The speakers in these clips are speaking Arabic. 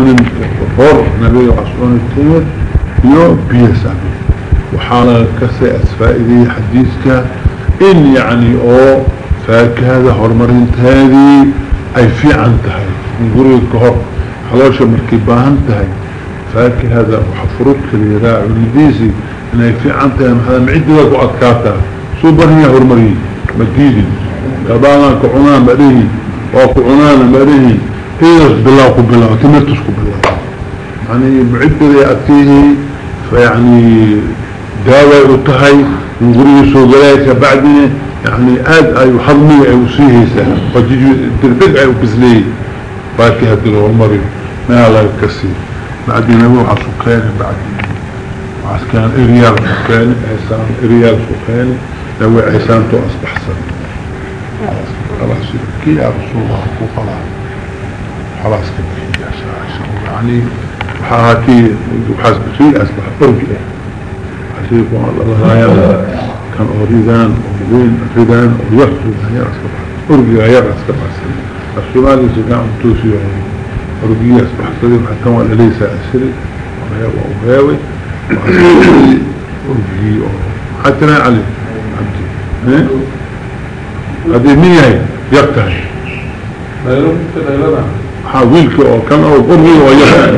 عن الفر نبي عصون التمر يو بيسابي وحالا كسي أسفائدي حديثك إن يعني أو فاكهة هرمرين هذه أي في عن تهي نقول الكهر حلوشة مركباهن تهي فاكهة وحفرك ليراع ولديسي إن أي في عن تهي هذا معد لك وأدكاتها سوبر هي هرمرين مديدي كبانا كعنان مريه وكعنان مريه هي بالله قبلة تمرتس قبلة. يعني معد لي أتيه فيعني داوى وطهي نقول سوقلايك بعدين يعني آد أي حضمي أي وسيهيسا فجيجو دربق أي وبزلي. فاكهة الغمري ما لا يكسي بعدين أبو عسكاني بعدين عسكان إريال سكاني عسان إريال سكاني لو عسان تو أصبح سن خلاص كي يا رسول الله خلاص يا شاء يعني حاكي وحسب شيء أصبح أرجع حسيب الله لا يبقى كان أريدان أريدين أريدان ويحصل هي أصبح أرجع غير أصبح السؤال سكان توسي أرجع أصبح سليم حتى ولا ليس أسري. حتى لا علي. عبدي هذه مين هي يقتل حاولك أو كان أو أرجع ويقتل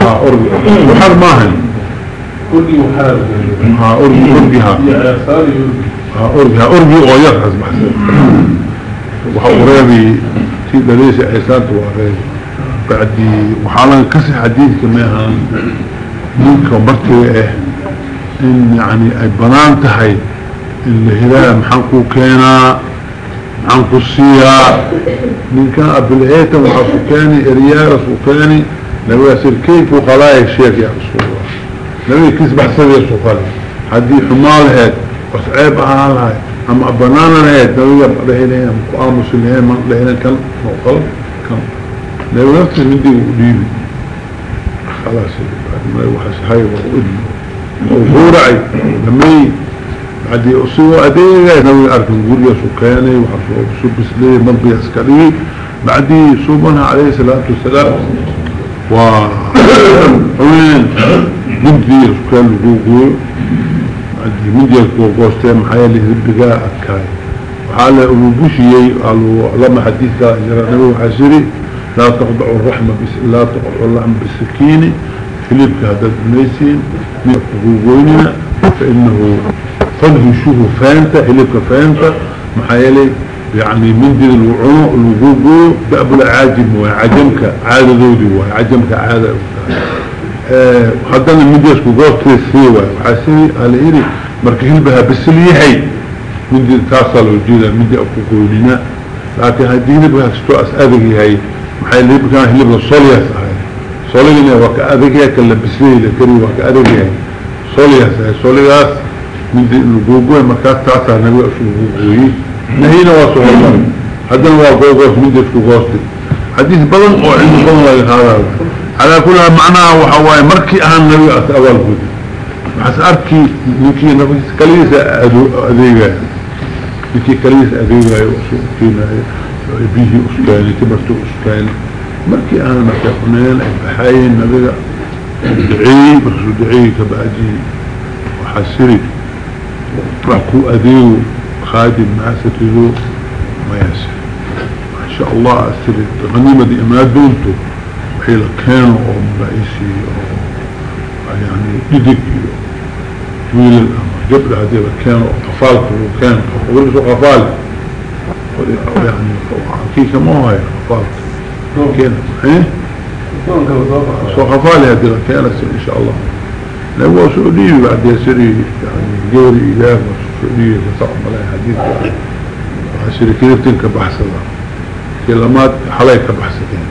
ها أرجع وحر ماهن. أرجي وحال ها أرجي أرجيها يا ساري ها أرجيها أرجي ويرحز محسن وحوريبي في دليس عيسان تواريبي بعدي وحالا كسي حديث كميها منك ومرتوي إيه. إن يعني أي بنان تهي. اللي هلا محنكو كينا. محنكو السيا من كان ابلهيتا وحسكاني اريال سكاني لو يصير كيف وخلايا الشيخ يا رسول الله نبي كيس بحسد يسوقال حدي حمال هاد وصعيب أهال هاي أما بنانا هاد نبي يبقى لهنا مقامس لهنا من لهنا كان موقل كان نبي نفسه من دي وديبي خلاص ما يوحس هاي وقودي وفورعي لما بعد يقصوا أديه نبي أرك يا سكاني وحصوا بسبس ليه منطي عسكري بعد يصوبنا عليه الصلاة والسلام. و وين مدي سكان لقوقو عندي مدي الكوكوستي محايا اللي هبقاء أكاي. وحالة أبوبوشي قالوا لما حديثة نبو حسري لا تقضع الرحمة بس لا تقضع اللحم بالسكين فيليبك هذا الميسين من قوقويننا فإنه فنهشوه فانتا فيليبك فانتا محايا يعني من دين الوعوء الوقوقو بأبو العاجم وعجمك عادة ذودي وعجمك عادة أه وحدنا من دين اسكو تريسيوة وحاسيني على إيري مركهين بها بسليحي. من دين تاصل وجيدا من دين أكو قولنا لكن هدين بها ستو أسأذكي هاي. محايا اللي بكان صولياس هاي صولينا وكأذكي هاي كلا بسليه لكري وكأذكي هاي. صولياس دين الوقوقو مركات تاصل نبي أسوه نهينا واسوه الله هو قوقوس من ديسكو قوستي حديث بلن أو علم بلن هذا على كل معناه وحواي مركي اهم نبي أول بود. حس أركي نكي نبي كليس اذيغا نكي كليس اذيغا وسوقتنا بيه اسكاني تبرتو اسكاني مركي اهم مركي حنين بحاين نبي دعي برسو دعي كبعدي وحسري. وحكو اذيغو خادم ماسكه ما ياسر ما شاء الله أسر غنيمة دي ما دولته وحيلا كانوا أو رئيسي يعني إدك طويل الأمر. قبل هذه كانوا قفالك وكان ورسوا قفالك يعني حقيقة ما هي قفالك كان إيه؟ سو قفالي هذه كانت إن شاء الله. لو سعودي بعد يسري يعني جوري إله السعودية تصعب على حديث. شركتين كبحثنا كلمات حلاي كبحثتين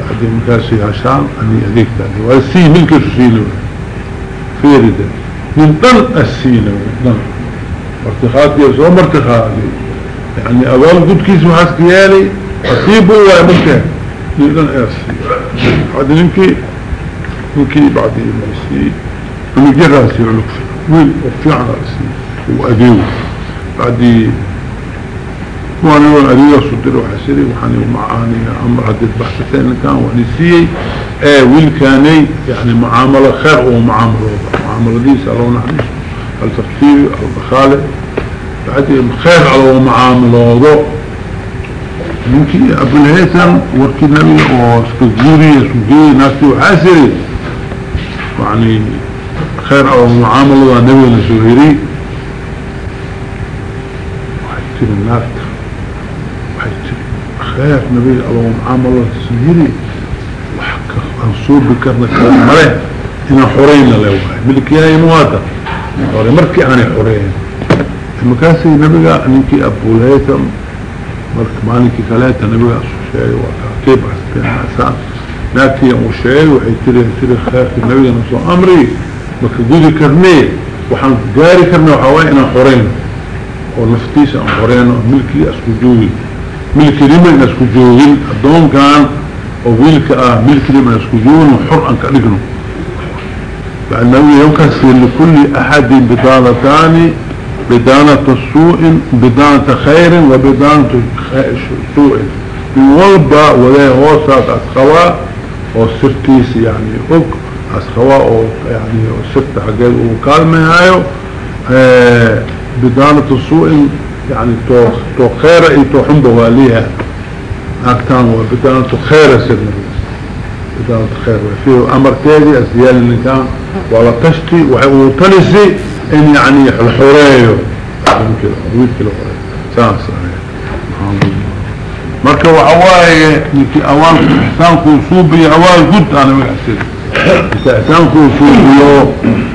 بعد مكاسي عشان أني أذيك تاني والسي ملك السينو فيردة من ضل السينو ضل ارتخاط يسوى مرتخاطي يعني أول قد كيس وحسكيالي أصيبه ومكان من ضل السي. هذا نمكي نمكي بعد يمسي ونجي رأسي علوك وين؟ وفي على رأسي. وأديو. بعد وأنا اريد صدر وحسري وحاني ومعاني. أمر هدد بحثتين كان ونسيي إيه ويل كاني؟ يعني معاملة خير ومعاملة معاملة دي سألونا عنه التفكير البخالة بعد خير على معاملة منكي أبو الهيثم وركي النبي واسكزوري سوجي ناسي وحاسري يعني خير أو معاملة النبي الزهيري وحيتر الناس. وحيتر خير نبي الله معاملة الزهيري وحكا انصور بكرنا كلام مليه هنا حرين له. ملك يا مواتا حرين مركي أنا حرين المكاسي نبي انكي أبو الهيثم مرك مالك كلاتا نبي الشيء وتعقيب عسكرين عسان لكن وشيء وحيتري تري خير النبي نصو أمري. مكدودي كرنيه وحن جاري كرنيه وحوائنا حرين ونفتيس عن حرين ملكي اسكو جوي ملكي لمن اسكو جوي الدوم كان وويلك آه ملكي لمن اسكو جوي وحر انك لقنه فالنبي يوكسر لكل احد بطالتان بدانة السوء بدانة خير وبدانة سوء من والبا ولا هوسات أسخواء وسرتيس يعني أك أسخواء يعني سرت حقيقة وكالمة هايو آه بدانة السوء يعني تو, خير اي تو حنبه واليها سرنا بدانة خير فيه أمر تالي اسيال اللي كان ولا تشتي وتنسي إن يعني الحرية. ممكن ويد كده. ساس marka waxa waaye ninkii awaalku ixsaanku suubiyo awaal gud ana كان كون فيه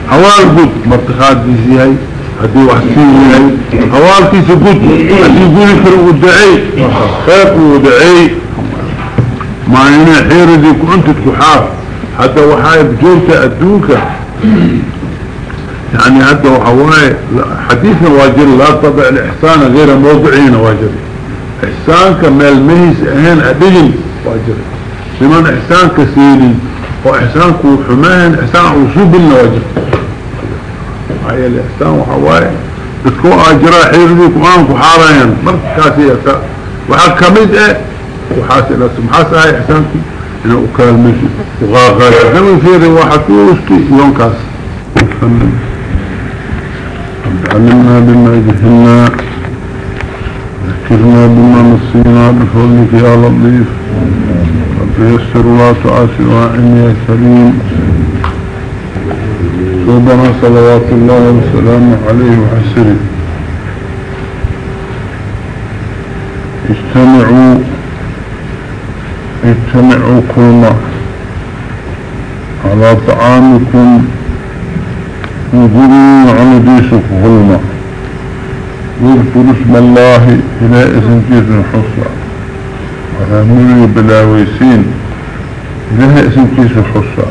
حوال قد مرتخات دي زيهاي هدي وحسيني حوال كيس قد هدي قولي في الودعي خيط الودعي ما هنا حير اللي كنت تكحاف حتى وحايب جونت أدوك. يعني حتى وحواي. حديثنا واجر لا طبع الإحسان غير موضعين واجر. إحسان كمال مهيس أهين أدين. واجر. لمن إحسان كسيرين وإحسان كوحمان إحسان عصوب النواجر هاي الإحسان وحواي بتكون أجراء حيرذي كمان كحارين مركاسية وحكمت إيه وحاسي نفسه محاسة هاي إحسانك إنه أكال ميسي وغاغاية كمان في رواحة توستي يوم كاس علمنا بما جهلنا ذكرنا بما نصينا بفضلك يا لطيف رب يسر ولا تعسر وعني يا كريم سيدنا صلوات الله وسلامه عليه وحسره اجتمعوا اجتمعوا كلنا على طعامكم. وجروا على ديسك ظلمة واذكر اسم الله إلى اسم كيس الحصة وفهموني بلاويسين. إلى اسم كيس الحصة.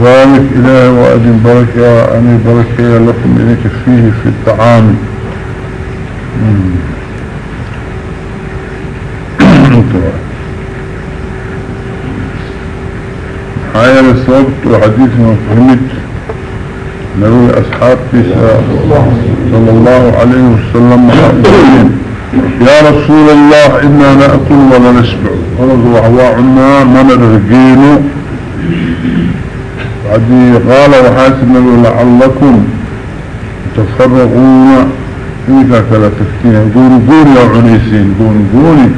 بارك إله وأدن بركة أني بركة لكم إليك فيه في الطعام. حياة السبت وحديث فهمت نبي أصحاب صلى الله عليه وسلم. يا رسول الله إنا نأكل ولا نشبع. ونظر وحواعنا من الرجين بعدي قال وحاسب لعلكم تفرغون إنك كلا تفتين. قولوا قولوا يا عنيسين قولوا قولوا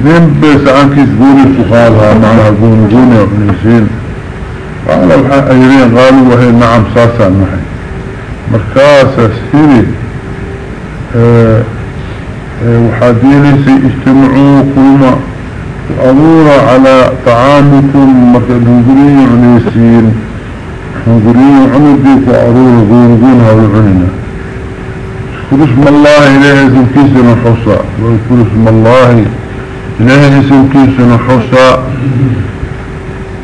من بس عنك قولوا فقالها معناها قولوا قولوا يا عنيسين. قالوا الحقيرين قالوا وهي نعم ساسا معي مركاسا سيري. وحدينيسي اجتمعوا كلما وأمورا على طعامكم مركبين عنيسين حنقرين عندك وأرور قولون هذا عنينا اذكر اسم الله إليه اسم كيسنا حصى واذكر اسم الله إليه اسم كيسنا حصى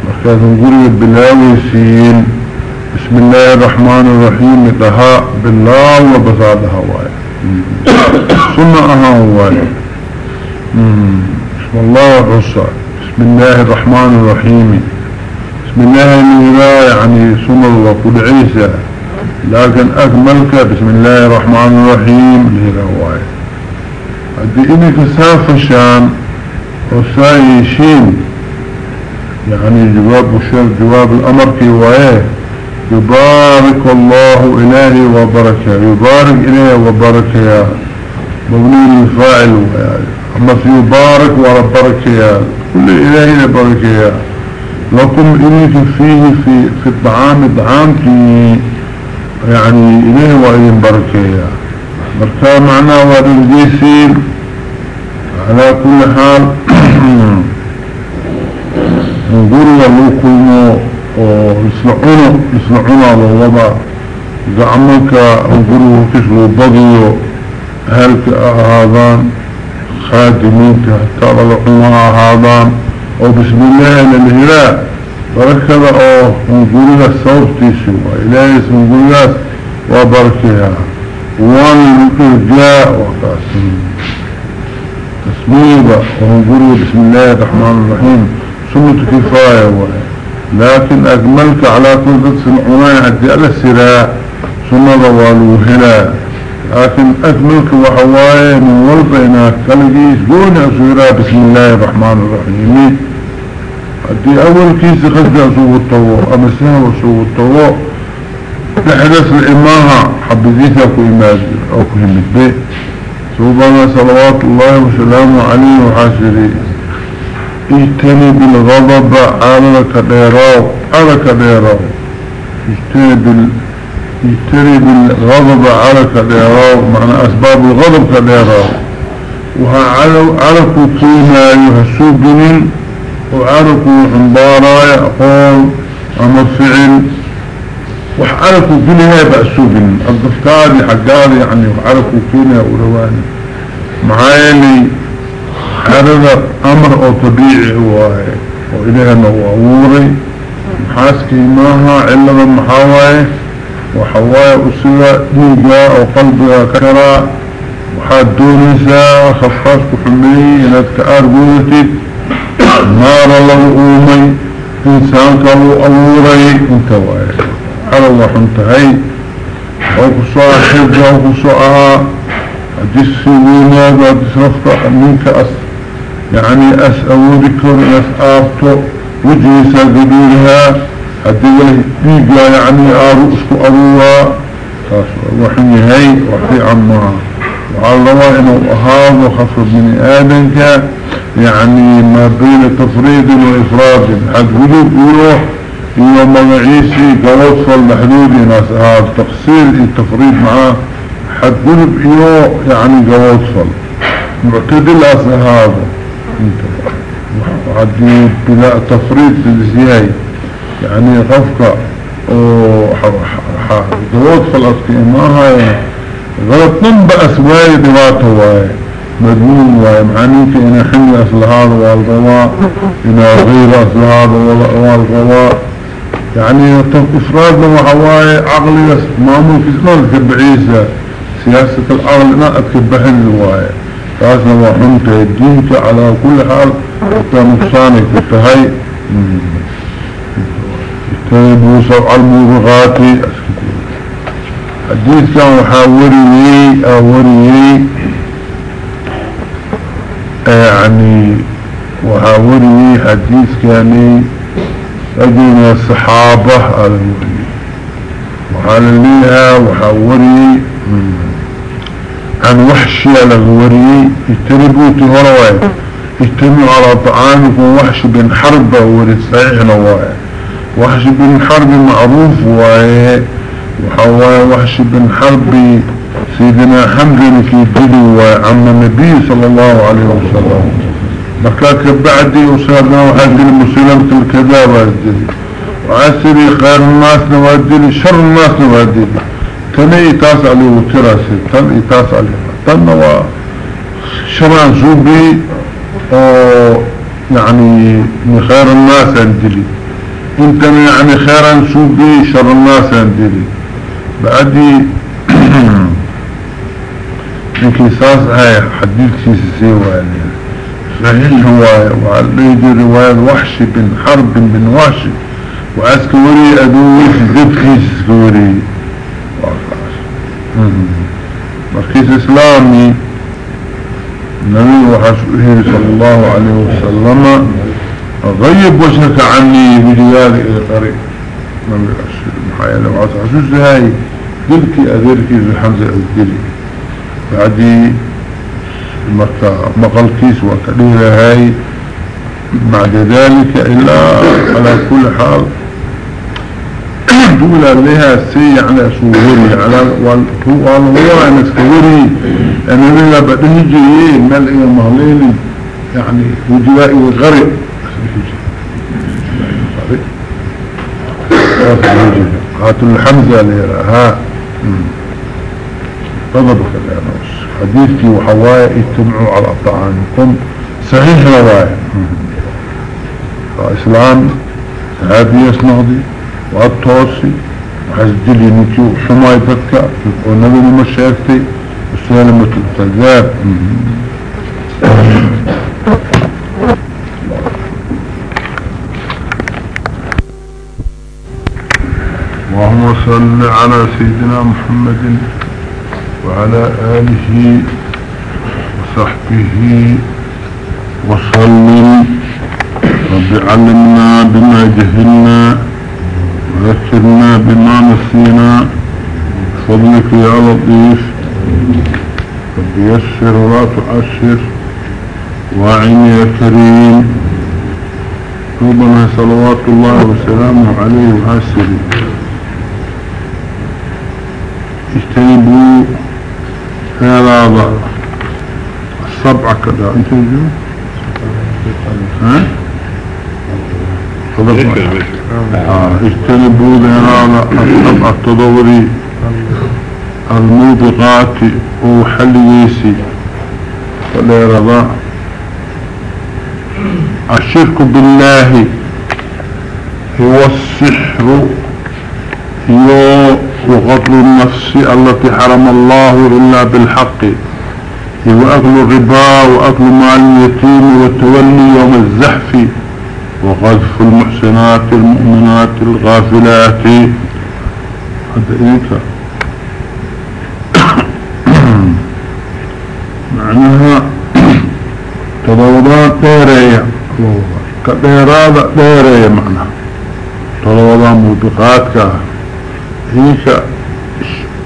مركز نقول بالله بسم الله الرحمن الرحيم. لها بالله وبصادها واي سنة واي بسم الله الرسول. بسم الله الرحمن الرحيم. بسم الله النهراء يعني سنة وقود عيسى. لكن أكملك بسم الله الرحمن الرحيم. نهراء واي هدي إنك سافشان وسايشين يعني جواب وشير جواب الأمر في وعيه يبارك الله إلهي وبركة يبارك إلهي وبركة يا مبني الفاعل أما في يبارك وربركة يا كل إلهي بركة يا. لكم إليك فيه في, في الطعام في يعني إليه وإذن بركة يا. بركة معناه ورجيسين على كل حال. نقول له كلمة. ويسمعونه يسمعونه على الوضع. زعمك نقوله كسلوا بضيو هلك هذان خادمين حتى رلعنا هذان. أو بسم الله للهلاء بركة أو نقوله الصوت تيسو. وإلهي اسم نقوله وبركها وان الإرجاء وقاسم. تسميبا ونقوله بسم الله الرحمن الرحيم. سنة كفاية وهي لكن أجملك على كل ذات سمعوناي عدي على السراء سنة والوهلا لكن أجملك وحواي من والبينات كالجيس قولي أسويرا بسم الله الرحمن الرحيم. عدي أول كيس غزة أسوه الطوء أما سنة أسوه الطوء بحدث الإماها حبذيثة أكو إماد أو كهمت به. سبحانه صلوات الله وسلامه عليه وحاشريه اجتنب الغضب على كديراو على كديراو اجتنب ال... اجتنب الغضب على كديراو معنى أسباب الغضب كديراو وها عرفوا كيما يهسوا بنين وعرفوا حنبارا يقول اما فعل وعرفوا بنها بأسوا بنين الضفتاري حقاري يعني وعرفوا كيما ورواني معايا هذا أمر أو طبيعي هو وإليها نوعوري محاسكي ماها علم المحاوية وحوايا أسوى ديقا أو قلبها كرا. وحاد دونسا خفاش كحمي إنك أرغوتي. نار الله أومي إنسان كالو أوري انت واي على الله انتهي. أو كسوء حفظ أو كسوء أدس ويناد وأدس رفض منك أصلا يعني أسأولي كور أسآبتو وجهي ساقدولها هدي ديقا يعني آرو اسكو أروها وحي هاي وحي عمها الله إنه أهاب وخفض من آدنك يعني ما بين تفريد وإفراد حد وجود يروح إيو مغعيسي قوصل لحدود ناس هذا تقصير التفريد معاه حد إيو يعني قوصل معتدل أسا وعدي بلا تفريط للزياي. يعني غفقة. دوات فلسك إماها غلط. ننبأس واي دواته واي مدمون واي. معنيك إنا حمي أصل هذا والغواء. إنا غير أصل هذا والغواء. يعني إفرادنا وحواي عقلي مامون كسمان كبعيسة سياسة العقل إنا أتكبحن الواي تاسنا وحنت الدينك على كل حال حتى نقصانك التهي اجتنبوا سوء الموبغات حديث كان وحاوري اوري يعني وحاوري حديث كان أجل الصحابة على الوري. وحال ليها وحاوري. عن وحشي على الوري اتربوتي هرواي اتموا على طعامكم وحش بن حرب صحيح نواي. وحش بن حرب معروف واي. وحش بن حرب سيدنا حمزة في الدلو عم النبي صلى الله عليه وسلم. بكاك بعدي وصارنا وحد المسلمة الكذابة الدلو وعسري خير الناس نوادلي شر الناس نوادلي تن ايتاس عليه وتراسي تن ايتاس عليه تن هو شرع زوبي يعني من خير الناس عندلي. انت يعني خيرا زوبي شر الناس عندلي. بعدي انكي ساس هاي حديث كيسي سيواني صحيح. هواية وعليه رواية وحش بن حرب بن وحش. وعسكوري ادوي في ذب كيسي مركز اسلامي النبي وحسبه صلى الله عليه وسلم غيب وجهك عني بجلالي إلى قريب من محايا لو عسوس هاي دلكي أذيركي ذو حمزة الدلي بعدي مكة مقل كيس وكدير هاي بعد ذلك إلا على كل حال دولة لها سي على سوري على والهو أنا سوري أنا لها بديه جيين مال إلى يعني وجوائي وغرب قاتل الحمزة لها. فضبك الأنوس حديثي وحوايا اتبعوا على طعامكم صحيح رواية. فإسلام هذه يسنغدي والتوصي وحسجلي نكيو حماي فتك ونبي المشاكتي وسالمة الكذاب اللهم صل على سيدنا محمد وعلى آله وصحبه وسلم. رب علمنا بما جهلنا وذكرنا بما نسينا. فضلك يا لطيف. يسر ولا تعسر واعن يا كريم. ربنا صلوات الله وسلامه عليه وعسره اجتنبوا هذا السبعة كذا. انت جو ها؟ اجتنبوا هذا السبعة التضوري الموبقات وحليسي. رضا الشرك بالله هو السحر هو وقتل النفس التي حرم الله إلا بالحق. وأكل الربا وأكل مال اليتيم والتولي يوم الزحف. وقذف المحسنات المؤمنات الغافلات. هذا إيكا معناها تضوضات ديرية كديرادة ديرية معناها. تضوضات موبقاتك هيك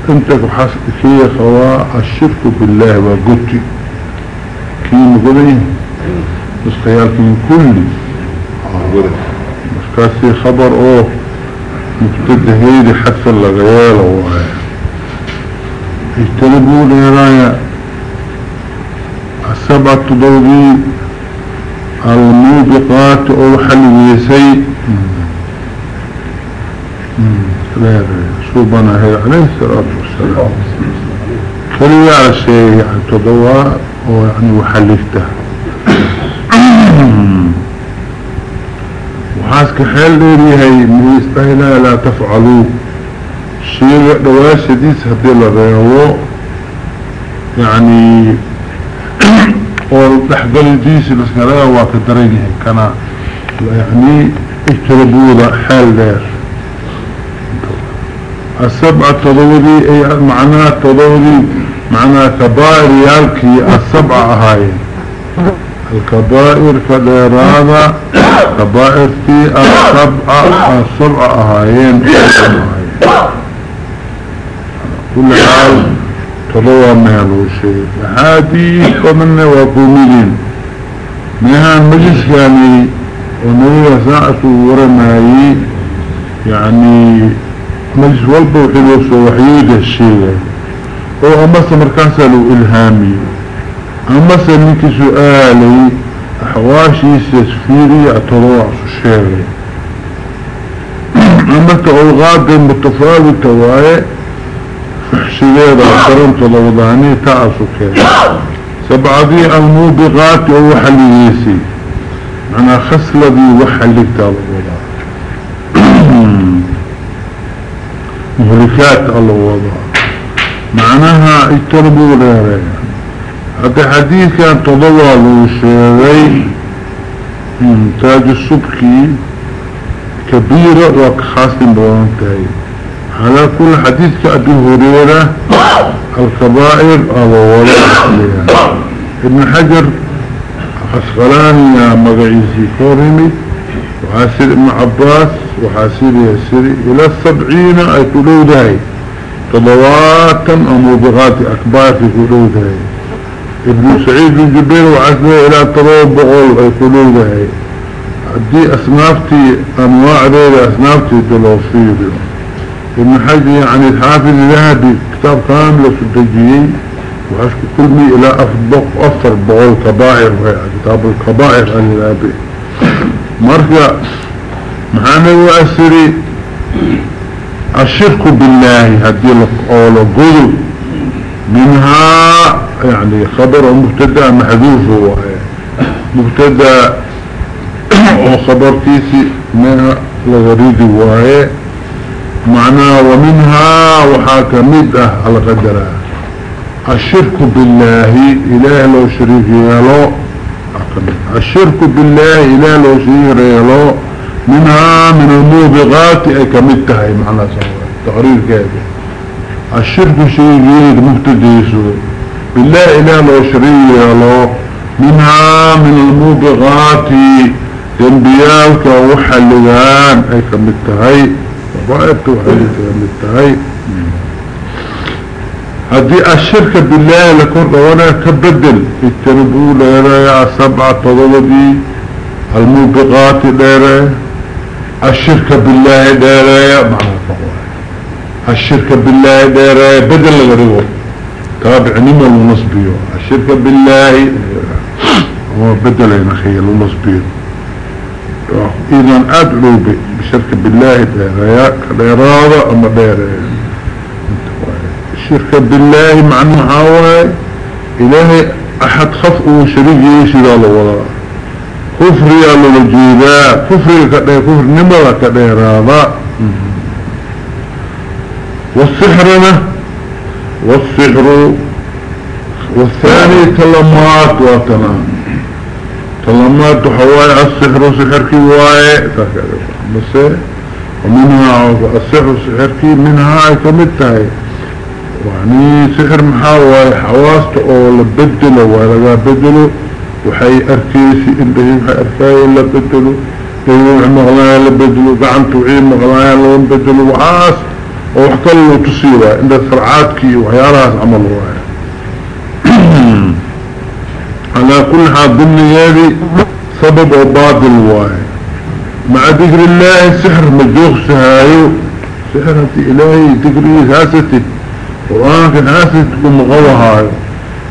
أنت حسب كي خواء الشرك بالله وقلت. كي مقولين بس خيالك كل بس كاسي خبر أوه مبتده هيدي حتى اللغيال ووايا اجتنبوا لرايا السبعة تضوذين الموبقات أو حلويسي لا سوبنا هي؟ عليه الصلاة والسلام. كل شيء يعني تضوى ويعني وحلفته وحاسك حال ليري هاي من يستهلا لا تفعلوا شيء دواش ديس هدي لغيره يعني والدحقل ديس لسكرا وكدرينه كان يعني اجتربوا ذا حال لير السبعة تضوري أي معناها تضوري معناها كبائر يالكي السبعة هاي. الكبائر كالإرادة كبائر في السبعة السبعة هايين كل حال تضوى مهلو شيء هذه كمنا وقومين مهان مجلس يعني ونوية ساعة ورمائي. يعني مجلس والبا وحلو سوحيود الشيء أو امس مركاسة له إلهامي. امس منك سؤالي أحواشي سيسفيري اعتراع الشيء امس اوغاد متفاوتة واي فحشيات اعترمت لوضاني تأسك سبعدي الموبغات أو حليسي. أنا خسلة دي وحليت الوضع مهلكات الله وضع معناها اجتربوا غيره هذا حديث كان تضوى له الشيغي تاج السبكي كبيرة وكخاص بوانتهي. على كل حديث كأبي هريرة الكبائر الله وضع ابن حجر عسقلاني مقعيسي كورمي وحاسر ابن عباس وحاسر يسري إلى السبعين أي كلو داي تضواتا اموبغات اكبار في كلو داي ابن سعيد بن جبير وعسر إلى تضوى بغول اي داي دي أصنافتي أنواع دي أصنافتي دلوصية ابن حجر يعني الحافظ ذهبي كتاب كامل سدجيين وعشك كل مي إلى افضل افر بغول كبائر كتاب الكبائر الأبي. مركا محانا واسري الشرك بالله هدي الاولى قدر منها يعني خبر مبتدا محذوف هو. مبتدأ وخبر كيسي منها لغريد وهي معناه ومنها وحاكمده على قدرها الشرك بالله إله لو شريك يالو. الشرك بالله إله لو شريك يالو. منها من الموبغات أي كمتها معنى تقرير كذا. الشرك شريك يالو مهتديسو بالله إله لو شريك يالو منها من الموبغات ينبيالك وحلغان أي كمتها وضعت وحلغان هذه الشركة بالله لكون وأنا كبدل. التنبو ليرى سبعة تضلبي الموبقات ليرى الشركة بالله ليرى معنى الشركة بالله ليرى بدل لغريوه تابع نمى النصبيه الشركة بالله. هو بدل ينخيل النصبيه إذن أدعو بشركة بالله ليرى ليرى أما ليرى الشرك بالله معنى هواي إلهي أحد خفقه شريك يشير الله ولا كفر يا للجيباء كفر كده كفر نمرة كده راضا والسحرنا والسحر والثاني تلمات واتنا. تلمات حواي السحر سحر كواي بس ومنها السحر سحر كي منها كمتها يعني سحر محاوى حواسته أو لبدله ولا بدله وحي أركيسي انده وحي أركاي لبدله يوح مغلايا لبدله قعنته عين مغلايا لبدله وعاس وحكى له تصيبه عند فرعاتكي وحيارات عمل رواية على كل حال ضمن هذه سبب وباطل واي مع ذكر الله السحر مجوخ سهايو سحر هاتي إلهي ذكري هاستي قرآن كان آسد تكون مغوها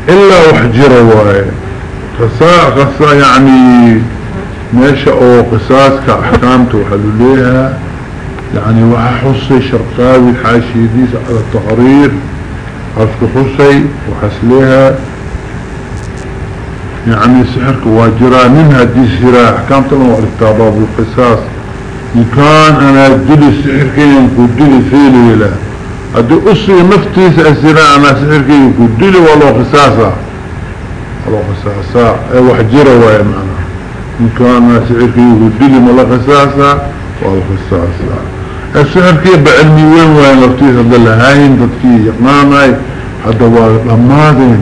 إلا وحجرة واي. قصاء قصاء يعني ماشا أو قصاص كأحكامته وحلوليها يعني وححصي شرقاوي حاشي ديس على التقرير عرفت حصي وحسليها يعني سحرك واجرة منها دي سراء احكام طلعوا الكتابة بالقصاص إن كان أنا دلي السحر كي ينكو دلي فيلي له هدي أصي نفتيس أسراء أنا سحركي يقدلي ولو خساسة ولو خساسة أي وحجرة ويا معنا. إن كان سحركي يقدلي ملا خساسة ولو خساسة السحركي بعلمي وين وين نفتيس هذا لهاين تدكي يقناناي هذا لماذين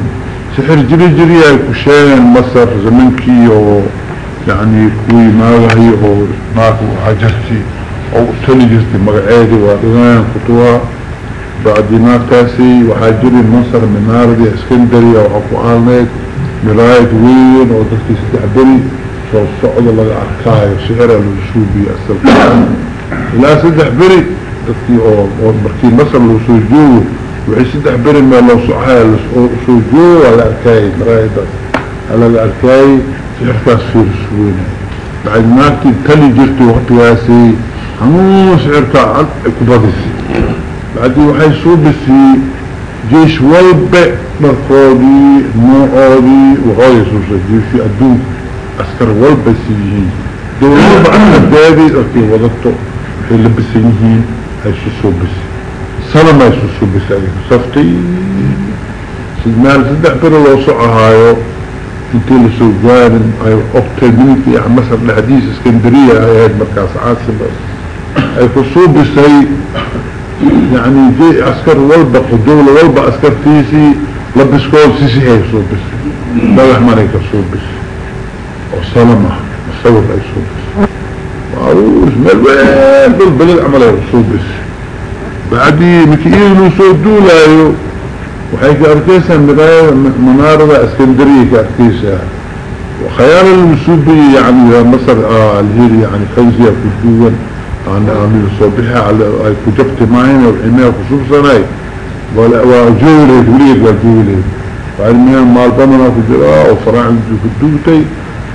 سحر جري جري كشين مصر زمنكي و يعني كوي ماغهي أو ماكو حجرتي أو تلجستي مقعيدي وادغان خطوة. بعد ما تاسي وحاجري المنصر من ناردي اسكندرية وحقو آلنيك. مراية وين ودكتي ستعبري شو الصعود الله أركاي وشعر الوشوبي السلطان. لا ستعبري دكتي أو مركي مصر الوشوجو وحي ستعبري ما لو صعها الوشوجو على أركاي مراية على الأركاي سحر كاسفير السوينة بعد ما تلي جرتي وقت واسي همو سحر كبضيسي بعدي وحي صوبسي جيش والبع مرقودي نوعودي وغاية سوسة جيشي أدوك أسكر والبسيهين دولة بعد دادي أكي وضطو. وحي لبسيهين هايشو صوبسي سلام هايشو صوبسي أيها صفتي سيدنا سيدنا برو لو سعهايو انتي لسو جارن اي اقتدينك يعني مثلا الحديث اسكندرية اي مركز عاصمة. اي فصوبسي يعني جي عسكر والبا قدولة والبا عسكر تيسي. لبس كول سيسي هاي صوب بس dhagax maray ka soo bis oo salam ah musawir soo bis bacdii markii iyaduu soo duulaayo waxay ka arkeysaa miraayada manaarada iskandariya ka arkeysaa خيال المسوبي يعني مصر آه الهير يعني خيزية كدوان عن عن الصبيحة على كجبت معين وحماية خصوصا هاي وجولي هليك وجولي وعلميا مال بمنا كجراء وفراعن كدوتي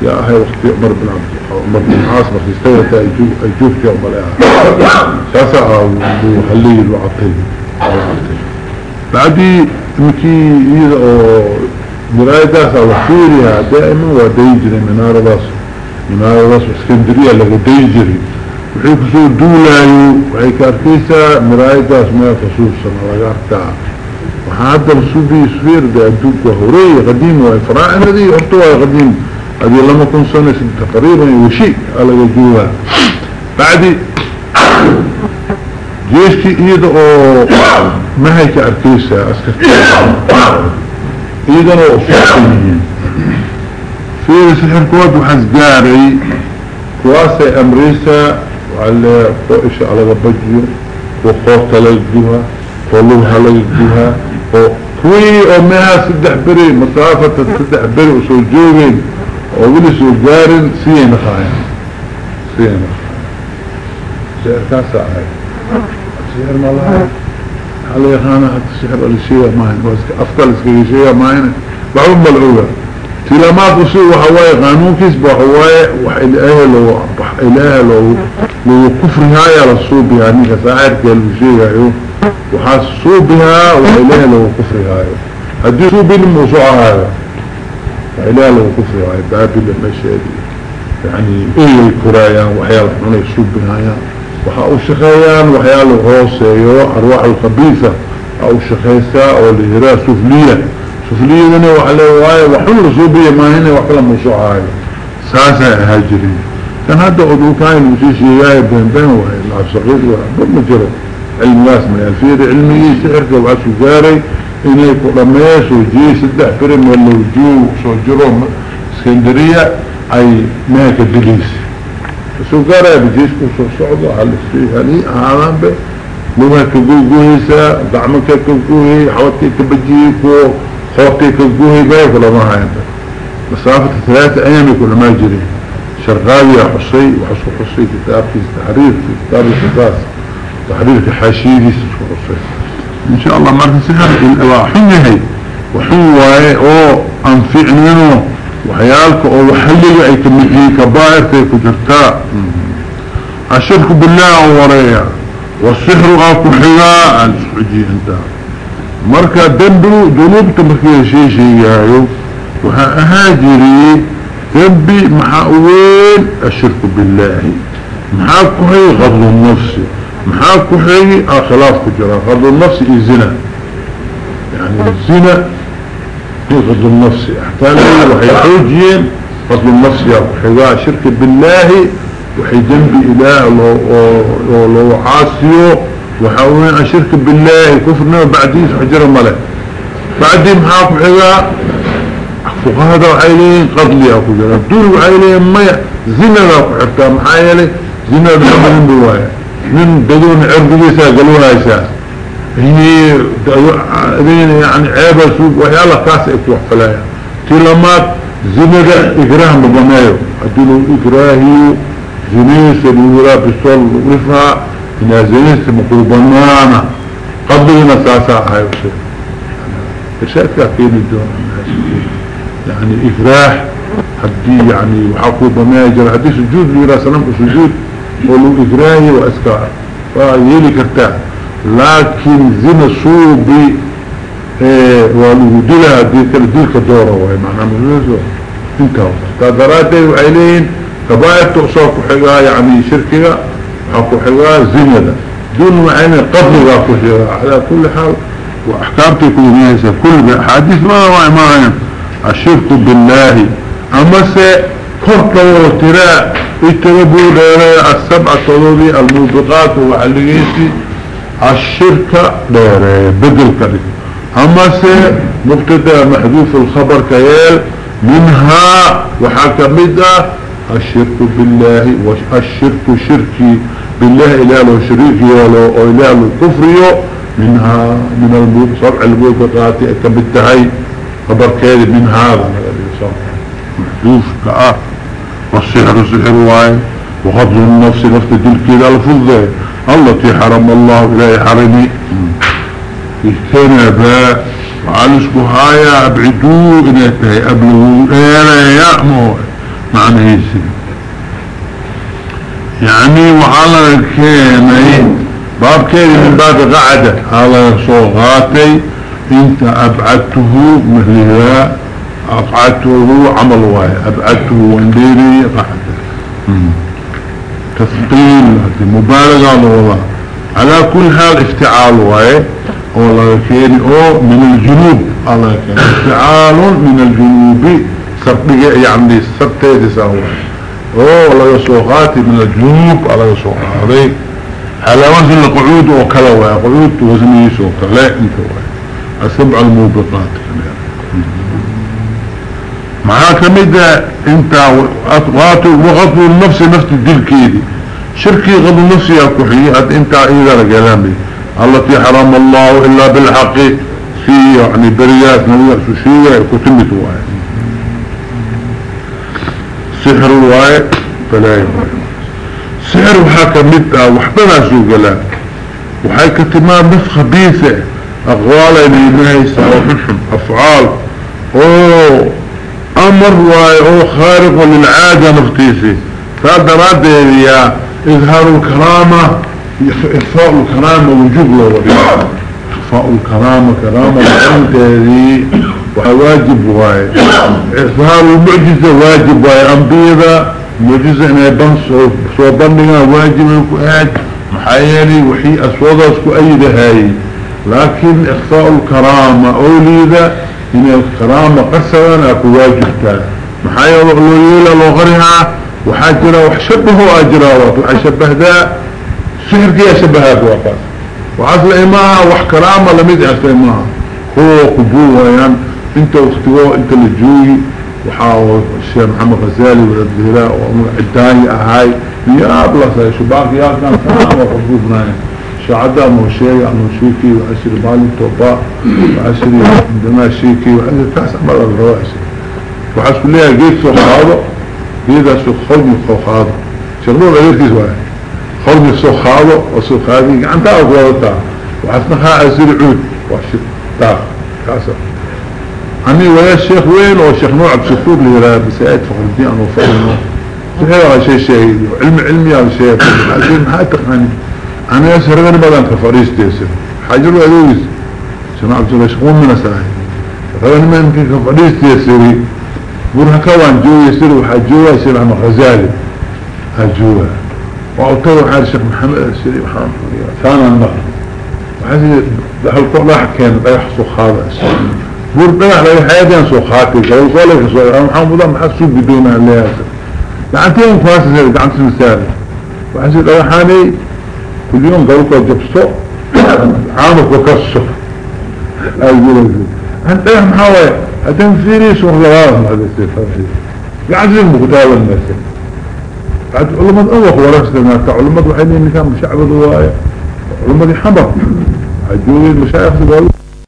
يا أخي وقت عمر بن عبد عمر بن عاص بس استوى أجوف في عمر ساسا وحلي الوعطي بعدي مكي إذا مرايداس أو فيريها دائما وديجري منارة باس منارة باس اسكندرية لغا ديجري. وحي كسو دولايو وحي كاركيسا مرايداس ما خصوصا لغا ارتاع وحادا بسوبي سفير دا ادوك وهوري قديم وافراعنا دي أرتوا قديم هذه لما كن سنة تقريبا وشيء على وجوها بعد جيشتي أيضا ما هيك اسكندرية أيضا وصحيحين في سحر كواد وحز قاري كواسي امريسا وعلى قوئش على غبجيو وقوة لجدوها وقلوها لجدوها وكوي امها سدح بري مسافة سدح بري وسو جوغين وولي سو قارن سيين خايا سيين سيئر كاسا هاي سيئر مالها علي خانا حتى السحر الشيء ماهن أفضل شيء ماهن بعضهم بالعوة تلامات وسوء وحواي قانون كسب وحواي وإله لو إله لو لو كفر هاي الصوب بها نيكا ساعد قال بشيء يو وحاس الصوب بها وإله لو كفر هاي هدي صوب الموسوعة هاي فإلاله كسر وعي بابل المشاري يعني إيه إلا الكرايا وحياله من يسوب بنايا؟ وحاو شخيان وحياله غوصي وارواح الخبيثة. أو شخيثة أو الهراء سفلية. سفلية منه وحلي وعي وحل رسوبية ما هنا وحل مصعي ساسا هاجري. كان هذا قدوطاين وشيشي يايب بين بين وحي العصقير وحبب مجرد. علم ناس ما يلفير علمي يسعر كبعث وجاري alfiyada cilmigii sixirka waxaa su gaaray inay ku dhameeso jiye saddex birim walowjuu soo jiro iskandariya ay meeka diliis سو قرأ بجيش كو صعود على هني هذا به. لما كجوجوهيسا دعمك كجوهي حوتي كبجيك وخوتي كجوهي بيك ولا ما هاي مسافة ثلاثة أيام يكون ما يجري شرغاوي حصي وحصو حصي كتاب في تحرير في كتاب الحساس تحرير في حاشيدي حصي إن شاء الله مرة سهل وحنهي وحنوه أو أنفعنينه وحيالك أو وحلق أي كمحي كبائر في كجرتاء الشرك بالله وريا والسحر غاكو حقاء ألسحجي أنت. مركا دنبرو دنوب تمكي شيء شيء يايو وها أهاجري. دنبي محاوين الشرك بالله. محاكو هي غضل النفس. محاكو هي خلاف كجرا. غضل النفس الزنا يعني الزنا فضل النفس. احتاله وحي حوجين فضل النفس يا وحيقاء شرك بالله وحي جنب إله لو, عاصيه وحاولين شرك بالله. كفرنا بعدين حجر ملك. بعدين محاق وحيقاء فقهاء وحيلين قضلي أكو جرى دول وحيلين ميا. زنا أكو حركة محايلي. زنا بحمد بوايا. من بدون عرض ليسا قالوها يسا هي يعني عيبة سوق وحيالا كاس اكتوح فلايا. تلمات زنجة اقراه مبنايو. ادلو اقراهي زنيس الورا بسول وفا أنا زنيس مقربانانا قبلنا ساسا هاي وشي اشياء كافين الدون. يعني اقراه حدي يعني وحقو بماجر حدي سجود لورا سلام سجود ولو اقراهي واسكار فيلي كرتاه لكن زنا صوبي إيه والودلها ديك ديك دورة وهي معنى مجلسة انتهوا تدراتي وعيلين كبائر تقصاك حقا يعني شركة حقو حقا زنا دون معين قبل حقا على كل حال واحكامتي كل كل حديث ما هو ما الشرك بالله. أما سي كرة وتراء اتربوا السبعة طلوبي الموبقات وعليسي الشركة دير بدل كذلك أما سي مبتدا محذوف الخبر كيال منها وحكمدة الشرك بالله والشرك شركي بالله إله له شريك يالو أو إله له كفر منها من الموت صرع الموبقات كمدتهي خبر كيال من هذا محذوف كأه والسحر سحر واي وغض النفس نفس تلك كده الفضة. التي حرم الله إلهي حرمي اجتنبا وعلسكو هايا ابعدو إنتهي أبلغو إلا يأمو معنى هيسي يعني وعلى كيني باب كيني من باب قعدة. على صوغاتي إنت أبعدته مثلها اقعدته عمل واي أبعدته وانديري قعدة تثقيل مبالغة لوضع على كل حال افتعال واي والله كيري أو من الجنوب. الله كيري افتعال من الجنوب. سبقية يعني سبتيدي سهوة أو والله يسوقاتي من الجنوب. الله يسوقاتي على وزن القعود وكلا واي قعود وزن يسوق لا انت واي السبع الموبقات. معاك مدى انت وغطوا النفس نفس الدل كيدي. شركي غضو نفسي يا كحي انت إذا رجلامي التي حرم الله إلا بالحق. في يعني بريات نبي سوشية كتمت واي سحر واي يواي سحر وحاكا مدى وحبنا سوقلا وحي كتمان نفس خبيثة. أغوالا لإنهيسة وحنحن أفعال. أوه. أمر واي أو خارق للعادة نفتيسي فهذا يا إظهار الكرامة إخفاء الكرامة وجوب له إخفاء الكرامة كرامة الأنت هذه وواجب واي. إظهار المعجزة واجب واي. أنبيضة معجزة إنها يبنص صوبانها واجب الكؤاد محايلي وحي أسوضة اسكو أيدة هاي لكن إخفاء الكرامة أوليدة إن الكرامة قصرا أكو واجب كان. محايلة لغيولة لغرها وحاجرة وحشبه أجراوات وحشبه ذا سحر كي شبهات وقاس وعصل إماها وحكرامة لميد عصل إماها هو قبوه يعني انت واختواه انت الجوي وحاول الشيخ محمد غزالي والدهراء وعمر عداني أهاي. يا بلا شباك يا كان كان وقبوبنا شعدا موشي موشيكي وعشر بالي توباء وعشر عندما شيكي وعندما كأس عمل الرواسي وحسب ليها سوق هذا جيدا سوق هذا. شغلوا غير كيس واحد. هذا وسوق هذه عن تاق وضطا وحسنها أزير عود وحشد تاق كاسر أني ويا الشيخ وين؟ والشيخ نوع بسكور لي راه بساعد فخر الدين أنه فعلنا سهل شيء شيء علم علمي على شيء. عشان هاي تقني أنا يسر غير بدن كفريس تيسر حجر وأدويس شنو عبد الله؟ شغون من غير ما يمكن كفريس تيسري برها كوان جو يسر وحجوة يسر عن غزالي هجوه وأوتوا حال الشيخ محمد السيري محمد. ثانا النقل وحسي دخل كل واحد كان ضيح سخاطة بور ضيح لي حياتي سخاطي قالوا صالح سخاطي محمد حد سوق بدون اللي هذا لعنتين زي قعنت المثال وحسي ضيحاني كل يوم قالوا جبسو عامك وكسر أقول أنت ضيح محاوي أتنفيري سوق لغاهم هذا السيفة قاعد زي المقتابة الناس. بعد علماء أوخ ورسلنا علماء وحيني كان مشعب الرواية. علماء حمر عجوز المشايخ